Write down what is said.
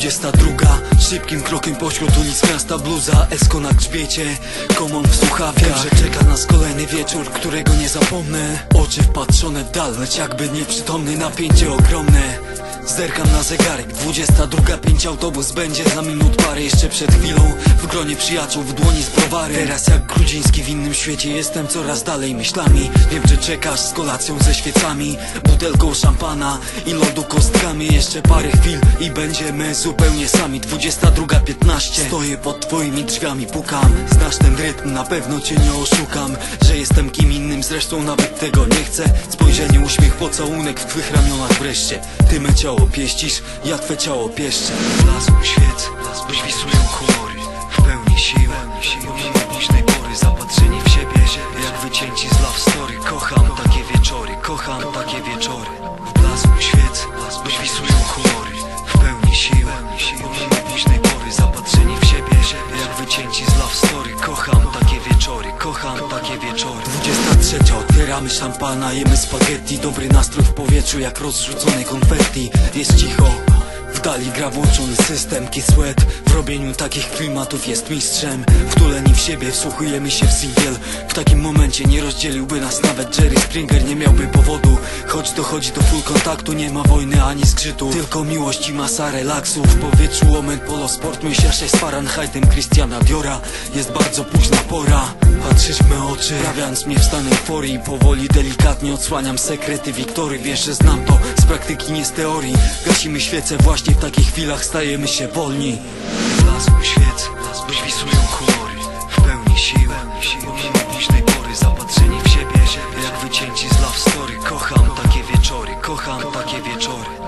22 Szybkim krokiem pośród ulic miasta bluza. Esko na grzbiecie, komon w słuchawkach. Wiem, że czeka nas kolejny wieczór, którego nie zapomnę. Oczy wpatrzone w dal, lecz jakby nieprzytomny. Napięcie ogromne. Zerkam na zegarek, 22 pięć autobus będzie za minut parę Jeszcze przed chwilą w gronie przyjaciół w dłoni z browarem Teraz jak Grudziński w innym świecie jestem coraz dalej myślami. Wiem, że czekasz z kolacją ze świecami. Butelką szampana i lodu kostkami. Jeszcze parę chwil i będziemy zupełnie sami 22.15 Stoję pod twoimi drzwiami, pukam. Znasz ten rytm, na pewno cię nie oszukam Że jestem kim innym, zresztą nawet tego nie chcę. Spojrzenie, uśmiech, pocałunek w twych ramionach wreszcie. Ty me ciało pieścisz, ja twe ciało pieszczę. Blasku świec, wyświsują Pełni siły, pomimo późnej pory Zapatrzeni w siebie, jak wycięci z love story. Kocham takie wieczory, kocham takie wieczory. 23 otwieramy szampana, jemy spaghetti. Dobry nastrój w powietrzu jak rozrzucone konfetti. Jest cicho w dali gra włączony system Kiswet W robieniu takich klimatów jest mistrzem Wtuleni w siebie wsłuchujemy się w singiel W takim momencie nie rozdzieliłby nas nawet Jerry Springer Nie miałby powodu. Choć dochodzi do full kontaktu Nie ma wojny ani zgrzytu Tylko miłość i masa relaksu W powietrzu moment polo sport Myśla 6 z Fahrenheitem Christiana Diora. Jest bardzo późna pora. Patrzysz w me oczy Prawiając mnie w stan euforii. Powoli, delikatnie odsłaniam sekrety Wiktory. Wiesz, że znam to z praktyki, nie z teorii. Gasimy świece właśnie Właśnie w takich chwilach stajemy się wolni. Blask świec, wyświsują kolory. W pełni siły, pomimo późnej pory Zapatrzeni w siebie, jak wycięci z love story Kocham takie wieczory, kocham takie wieczory.